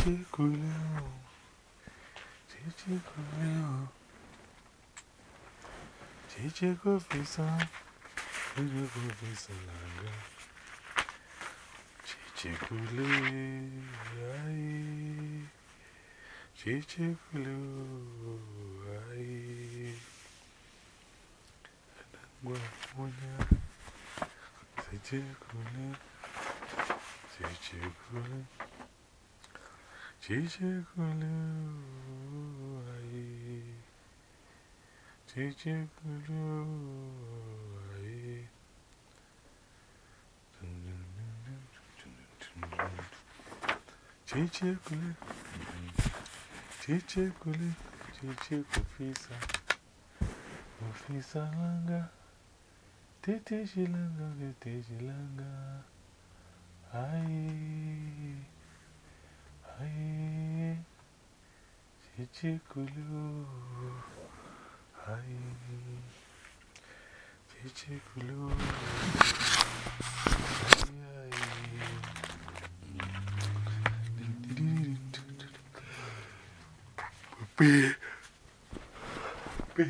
Títí kò lè hàn. Títí kò lè hàn. Títí kò fi sàn. Títí kò fi sàn lága. Títí kò lè ayé. Títí kò lè ayé. Àdàgbà wọnyá. Títí kò lè. Títí kò lè. Chichi Kuleo. Ai. Chichi Kuleo. Ai. Kofisa. Kofisa Langa. Tete Shilanga. Tete. Ai. Chichi Kuleo. Ai. Chichi Kuleo. Ai, ai. Be. Be.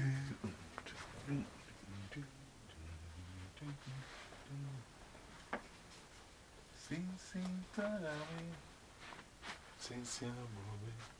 Sing, sing, tarami. Sing, sing, move. Sing,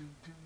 음.